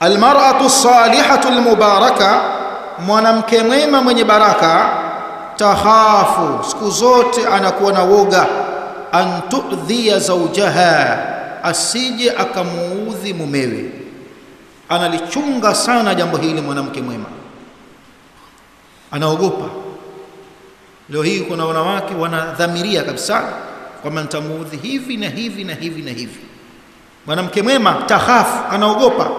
almar'atu salihatu almubaraka mwanamke mwema mwenye baraka tahafu siku zote anakuwa na woga. An zaujaha asije akamuudhi mumewe. Analichunga sana jambo hili mwanamke mwema. Anaogopa. Leo hii kuna wanawake wanadhamiria kabisa kwamba nitamuudhi hivi na hivi na hivi na hivi. Mwanamke mwema tahafu anaogopa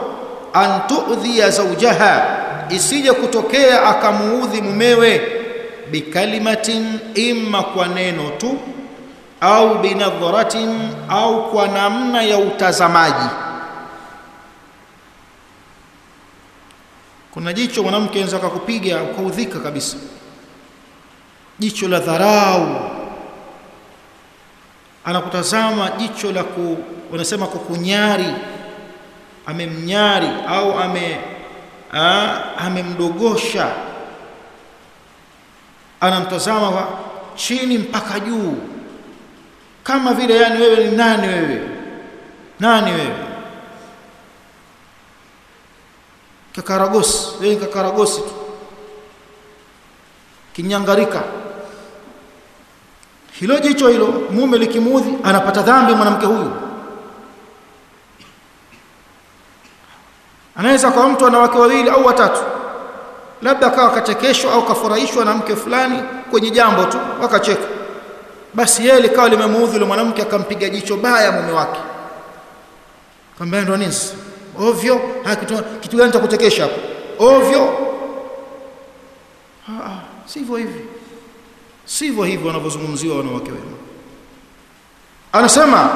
an tudhiya zawjaha isije kutokea akamuudhi mumewe bikalimatin imma kwa neno tu au binadharatin au kwa namna ya utazamaji. Kuna jicho mwanamke anaweza akakupiga ukaudhika kabisa. Jicho la dharau. Anakutazama jicho la ku, wanasema kukunyari amemnyari au ame amemdogosha. Anamtazama kwa chini mpaka juu. Kama vile yani wewe ni nani wewe? Nani wewe? Kakaragosi wewe ni kakaragosi tu. Kinyangarika. Hilo jicho hilo mume likimuudhi anapata dhambi mwanamke huyu anaweza kwa mtu ana wake wawili au watatu. Labda akawa kachekeshwa au kafurahishwa na mke fulani kwenye jambo tu wakacheka. Basi yeye likawa limemuudhi yule mwanamke akampiga jicho baya mume wake. Kwamba ndo nini ovyo? Ha kitu, gani cha kuchekesha hapo? Ovyo. Ah sivyo hivi. Sivyo hivyo wanavyozungumziwa wanawake wema anasema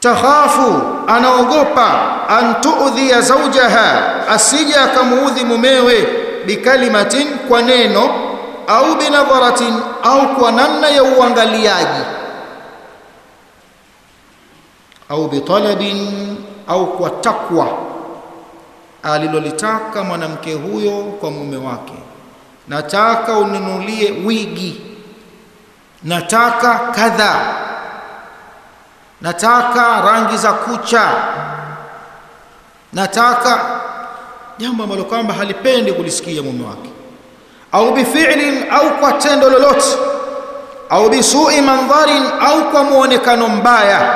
takhafu anaogopa an tuudhia zaujaha, asije akamuudhi mumewe bikalimatin kwa neno au binadharatin au kwa namna ya uangaliaji. Au bitalabin au kwa takwa alilolitaka mwanamke huyo kwa mume wake. Nataka uninulie wigi. Nataka kadha nataka rangi za kucha. Nataka jambo ambalo kwamba halipendi kulisikia mume wake. Au bifi'lin au kwa tendo lolote. Au bisu'i mandharin au kwa muonekano mbaya.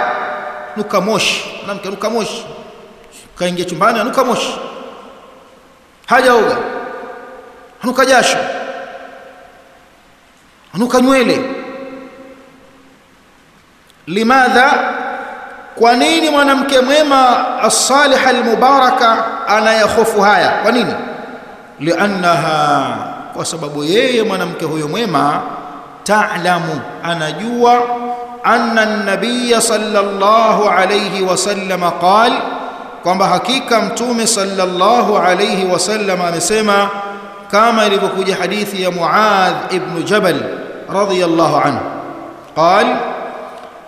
Nuka moshi. Mwanamke nuka moshi. Kaingia chumbani anuka moshi. Hajaoga anuka jasho. Anuka nywele limadha? Kwa nini mwanamke mwema as-salih al-mubaraka anayahofu haya? Kwa nini? Liannaha kwa sababu yeye mwanamke huyo mwema ta'lamu anajua anna an-nabiy sallallahu alayhi wasallam qala kwamba hakika mtume sallallahu alayhi wasallam amesema kama ilivyokuja hadithi ya Muadh ibn Jabal radiyallahu anhu. Qala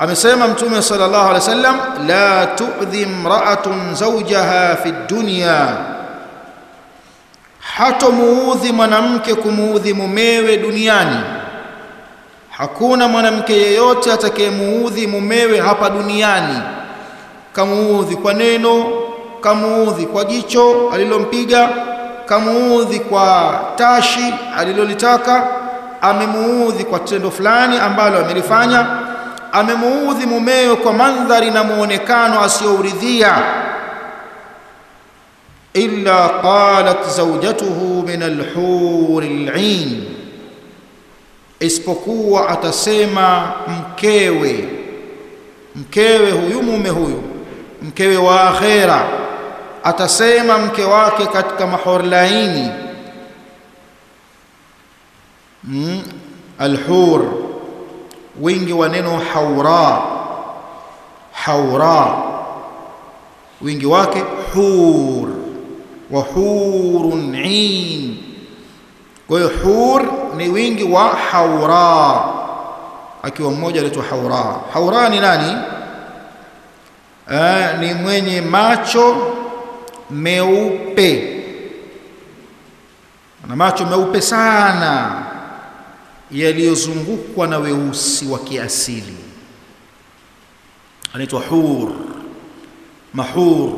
amesema mtume sallallahu alaihi wasallam la tu'dhi imra'atun zawjaha fi dunya. Hatomuudhi mwanamke kumuudhi mumewe duniani. Hakuna mwanamke yeyote atakayemuudhi mumewe hapa duniani. Kamuudhi kwa neno kamuudhi kwa jicho alilompiga kamuudhi kwa tashi alilolitaka amemuudhi kwa tendo fulani ambalo amelifanya amemuudhi mumewe kwa mandhari na muonekano asiyouridhia illa qalat zawjatuhu min alhur lin, isipokuwa atasema mkewe mkewe huyu mume huyu mkewe wa akhera atasema mke wake katika mahorlaini mm, alhur wingi wa neno haura. Haura. Wingi wake hur. Wa hurun in kwa hiyo hur ni wingi wa haura. Akiwa mmoja anaitwa haura. Haura ni nani? Aa, ni mwenye macho meupe. Na macho meupe sana yaliyozungukwa na weusi wa kiasili. Anaitwa hur. Mahur.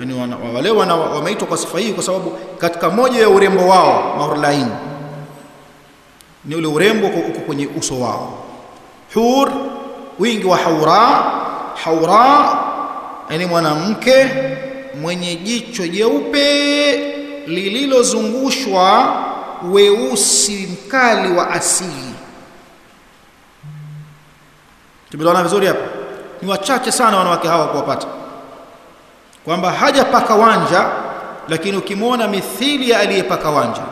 Yani wale wana, wameitwa kwa sifa hii kwa sababu katika moja ya urembo wao mahurlain ni ule urembo uko kwenye uso wao. Hur wingi wa haura. Haura yani mwanamke mwenye jicho jeupe lililozungushwa weusi mkali wa asili. Tumeelewana vizuri hapa? Ni wachache sana wanawake hawa kuwapata. Kwamba hajapaka wanja lakini ukimwona mithili ya aliyepaka wanja.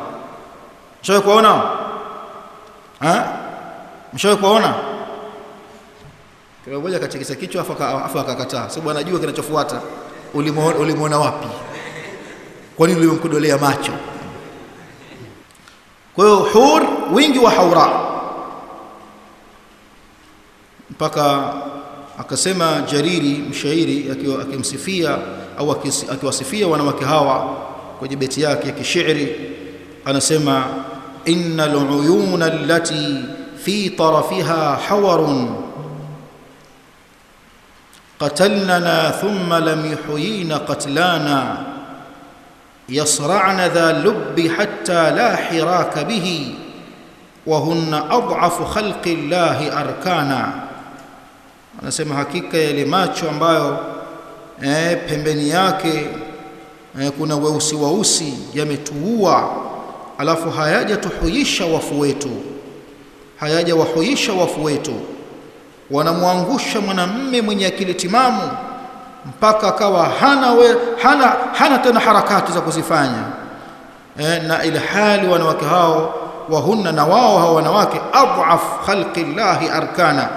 Mshawahi kuona mshawahi kuona kila mmoja akachekesha kichwa afu akakataa. Sababu anajua kinachofuata. Ulimwona wapi? Kwa nini ulimkodolea macho kwa hiyo hur wingi wa haura mpaka akasema jariri mshairi akimsifia au akiwasifia wanawake hawa kwenye beti yake ya kishairi anasema innal uyuna allati fi tarafiha hawarun قتلننا ثم لم يحيين قتلانا يصرعن ذا اللب حتى لا حراك به وهن أضعف خلق الله أركانا anasema hakika yale macho ambayo eh, pembeni yake eh, kuna weusi weusi yametuua alafu hayajatuhuisha wafu wetu hayajawahuisha wafu wetu wanamwangusha mwanamme mwenye akili timamu mpaka akawa hana, we, hana, hana tena harakati za kuzifanya. E, na ilhali wanawake hao wahunna na wao hao wanawake adhaf khalqi llahi arkana.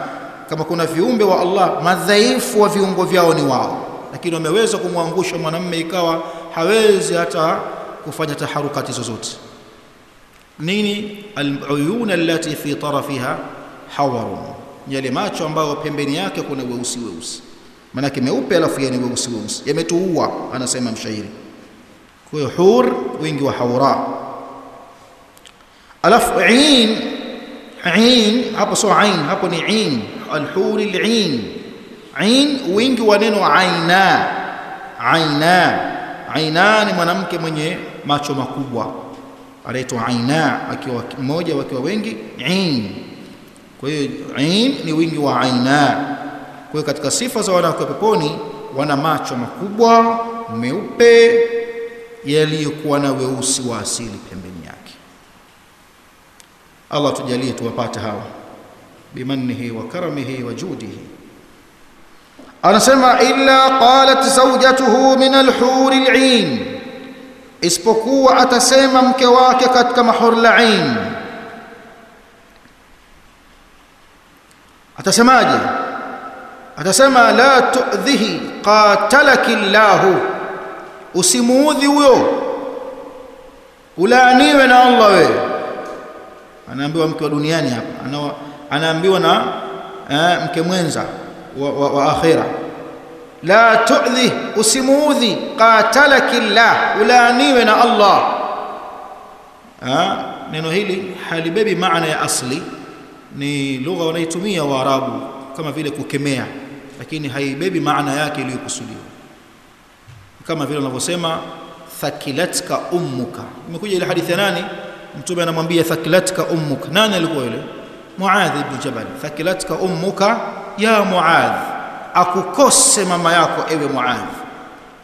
Kama kuna viumbe wa Allah madhaifu wa viungo vyao ni wao. Lakini wameweza kumwangusha mwanamme ikawa hawezi hata kufanya taharukati zozote. Nini? Aluyun allati fi tarafiha hawarun. Yale macho ambayo pembeni yake kuna weusi weusi manake meupe alafu yani weusi weusi. Yametuua anasema mshairi. Kwa hiyo hur wingi wa haura. Alafu ain ain hapo sio ain hapo ni ain. Alhur alain. Ain wingi wa neno aina. Aina. Aina ni mwanamke mwenye macho makubwa. Anaitwa aina akiwa mmoja wakiwa wengi ain. Kwa hiyo ain ni wingi wa aina kwa hiyo katika sifa za wanawake wa peponi wana macho makubwa meupe yaliyokuwa na weusi wa asili pembeni yake. Allah tujalie tuwapate hawa. Bimannihi wa karamihi wa judihi. Anasema illa qalat zawjatuhu min alhuri al'in isipokuwa atasema mke wake katika mahur al'in atasemaje atasema la tu'dhihi qatalaki llahu usimuudhi huyo. Ulaaniwe na Allah wewe. Anaambiwa mke wa duniani hapa. Anaambiwa na eh, mke mwenza wa, wa, wa akhira. La tu'dhi usimuudhi qatalaki llah ulaaniwe na Allah. Neno hili halibebi maana ya asli. Ni lugha wanaitumia waarabu kama vile kukemea lakini haibebi maana yake iliyokusudiwa. Kama vile wanavyosema thakilatka ummuka. Imekuja ile hadithi ya nani? Mtume anamwambia thakilatka ummuka. Nani alikuwa yule? Muadh ibn jabal. Thakilatka ummuka ya muadh. Akukose mama yako ewe muadh.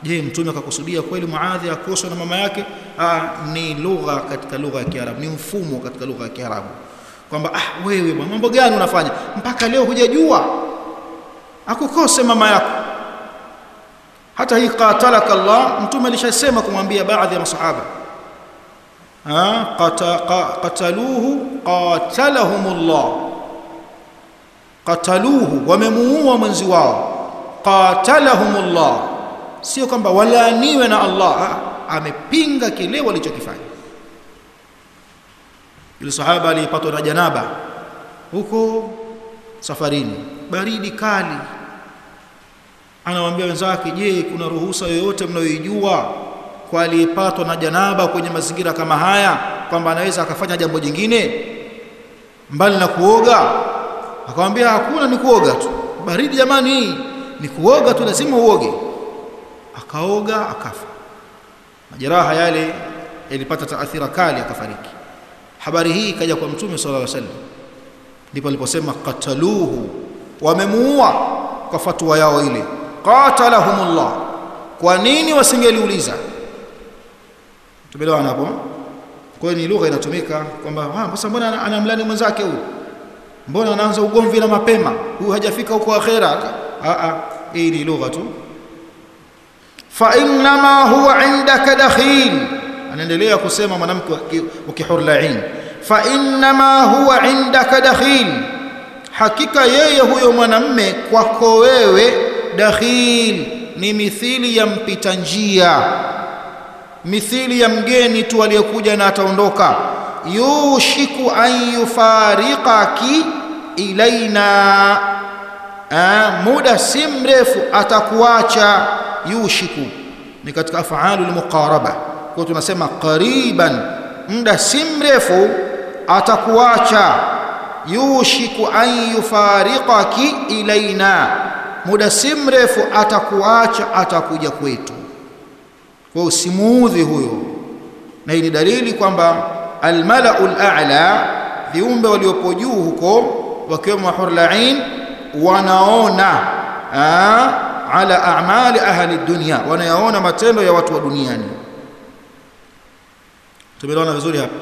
Je mtume akakusudia kweli muadhi akoswe na mama yake? Ah, ni lugha katika lugha ya kiarabu ni mfumo katika lugha ya kiarabu. Kwamba ah wewe mambo gani unafanya? Mpaka leo hujajua akukose mama yako. Hata hii qatalaka Allah mtume alishasema kumwambia baadhi ya masahaba. Qataluhu qatalahumullah. Qataluhu wamemuua mwenzi wao. Qatalahumullah. Sio kwamba walaaniwe na Allah. Amepinga kile walichokifanya. Yule sahaba aliyepatwa na janaba. Huko safarini. Baridi kali. Anawaambia wenzake je kuna ruhusa yoyote mnayoijua kwa aliyepatwa na janaba kwenye mazingira kama haya kwamba anaweza akafanya jambo jingine? Mbali na kuoga. Akamwambia hakuna ni kuoga tu. Baridi jamani ni kuoga tu lazima uoge. Akaoga akafa. Majeraha yale yalipata taathira kali akafariki. Habari hii ikaja kwa mtume sallallahu alaihi wasallam ndipo aliposema qataluhu wamemuua kwa fatwa yao ile. Qatalahumullah. Kwa nini wasingeliuliza? Tumeelewana hapo kwa hiyo ni lugha inatumika kwamba ah sasa mbona anamlani mwenzake huyu? Mbona anaanza ugomvi na mapema? Huyu hajafika huko akhera. A a hii ni lugha tu. Fa inma huwa indaka dakhil. Anaendelea kusema mwanamke wa kihurlain fa innama huwa indaka dakhil. Hakika yeye huyo mwanamme kwako wewe dakhil. Ni mithili ya mpita njia mithili ya mgeni tu aliyokuja na ataondoka. Yushiku an yufariqaki ilaina ah, muda si mrefu atakuacha yushiku. Ni katika afalu lmuqaraba kwa tunasema qariban muda si mrefu atakuacha. Yushiku an yufariqaki ilaina. Muda si mrefu atakuacha atakuja kwetu. Kwa usimuudhi huyo. Na hii ni dalili kwamba almalau lala viumbe waliopo juu huko wakiwemo hurlain wanaona aa, ala amali ahli dunia wanayaona matendo ya watu wa duniani. Tumeona vizuri hapa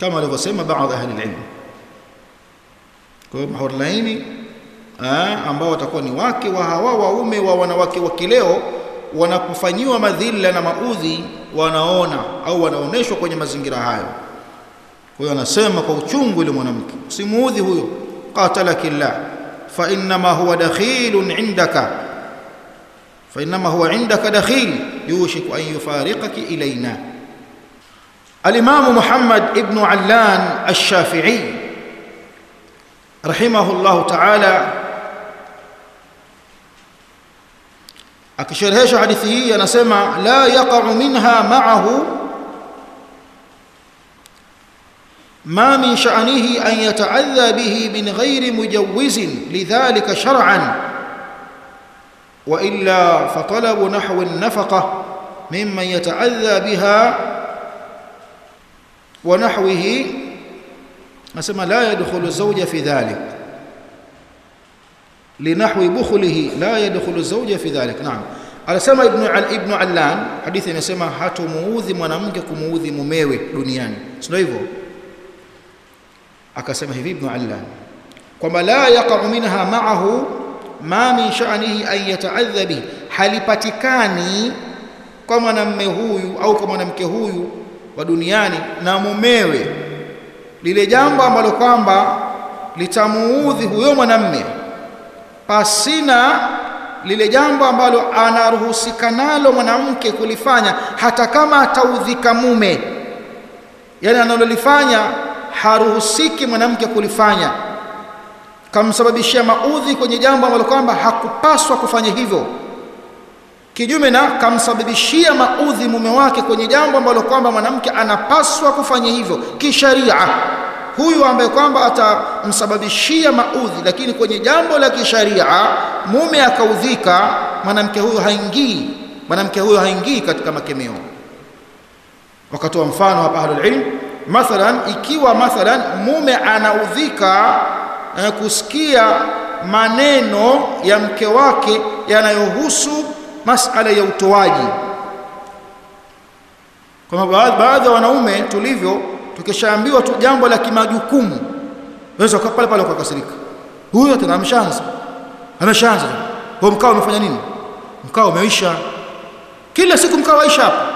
kama alivyosema baadhi ahli ilm. Kwa hiyo hurlaini ambao watakuwa ni wake wa hawa waume wa wanawake wa kileo wanapofanyiwa madhila na maudhi wanaona au wanaoneshwa kwenye mazingira hayo. Kwa hiyo anasema kwa uchungu ile mwanamke usimuudhi huyo qatalaki llah fa innama huwa dakhilun indaka fa innama huwa indaka dakhil yushiku an yufariqaki ilaina الإمام محمد ابن علان الشافعي رحمه الله تعالى. أكشر أكشرهش حديثه ينسمع لا يقع منها معه ما من شأنه أن يتعذى به من غير مجوز لذلك شرعا وإلا فطلب نحو النفقة ممن يتعذى بها wa nahwihi nasema la yadkhulu zawja fi dhalik. Linahwi bukhlihi la yadkhulu zawja fi dhalik. Naam. Anasema ibn ibn allan hadithi inasema hatumuudhi mwanamke kumuudhi mumewe duniani. Sio hivyo? Akasema hivi ibn allan kwamba la yaqa'u minha ma'ahu ma min sha'nihi an yata'adha halipatikani kwa mwanamume huyu au kwa mwanamke huyu wa duniani na mumewe. Lile jambo ambalo kwamba litamuudhi huyo mwanamme pasina lile jambo ambalo anaruhusika nalo mwanamke kulifanya hata kama ataudhika mume. Yani analolifanya haruhusiki mwanamke kulifanya. Kamsababishia maudhi kwenye jambo ambalo kwamba hakupaswa kufanya hivyo kinyume na kamsababishia maudhi mume wake kwenye jambo ambalo kwamba mwanamke anapaswa kufanya hivyo kisharia. Huyu ambaye kwamba atamsababishia maudhi lakini kwenye jambo la kisharia mume akaudhika mwanamke huyo haingii mwanamke huyo haingii katika makemeo. Wakatoa mfano hapa ahlul ilm mathalan ikiwa mathalan mume anaudhika eh, kusikia maneno ya mke wake yanayohusu masala ya utoaji. Kwa baadhi ya wanaume tulivyo tukishaambiwa tu jambo la kimajukumu wewe uko pale pale ukakasirika. Huyo tena ameshaanza ameshaanza. Kwa mkao umefanya nini? Mkao umeisha. Kila siku mkao waisha hapa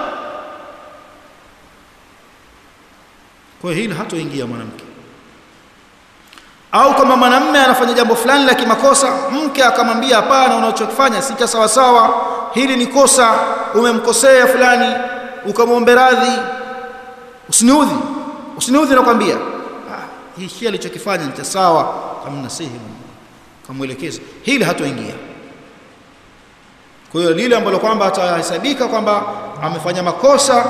kwa hili hatoingia mwanamke. Au kama mwanamme anafanya jambo fulani la kimakosa mke akamwambia hapana unachokifanya si cha sawa sawa hili ni kosa umemkosea fulani ukamwombe radhi. Usiniudhi usiniudhi nakwambia. Ah, hii alichokifanya ni sawa kamnasihi kamwelekeza. Hili hatoingia. Kwa hiyo lile ambalo kwamba atahesabika kwamba amefanya makosa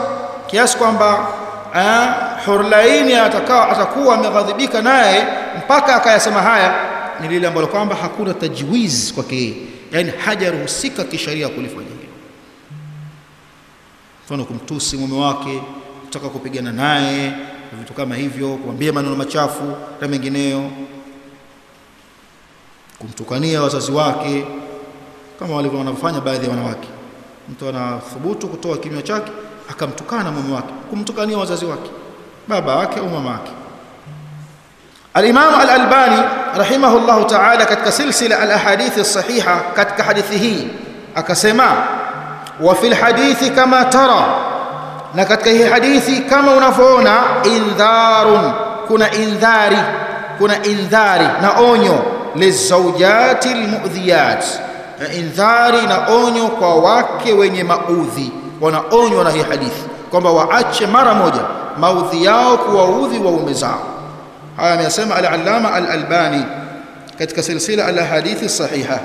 kiasi kwamba eh, hurlaini atakawa atakuwa ameghadhibika naye mpaka akayasema haya ni lile ambalo kwamba hakuna tajwiz kwake yani hajaruhusika kisheria kulifanya hilo mfano kumtusi mume wake kutaka kupigana naye vitu kama hivyo kumwambia maneno machafu na mengineyo. Kumtukania wazazi wake kama walivyo wanavyofanya baadhi ya wanawake. Mtu anathubutu kutoa kinywa chake akamtukana mume wake kumtukania wazazi wake baba wake au mama wake الإمام الألباني رحمه الله تعالى كتك سلسلة الأحاديث الصحيحة كتك حديثه أكسما. وفي الحديث كما ترى نكتك حديث كما نفعنا إنذار كنا إنذاري كنا إنذاري نأونيو للزوجات المؤذيات. إنذاري نأونيو قواك ويني مأوذي ونأونيو نهي حديث. كما وعاتش مرموجة مؤذياك وعوذي وومزاك haya ameyasema al-allama al-albani katika silsila al-ahadithi sahiha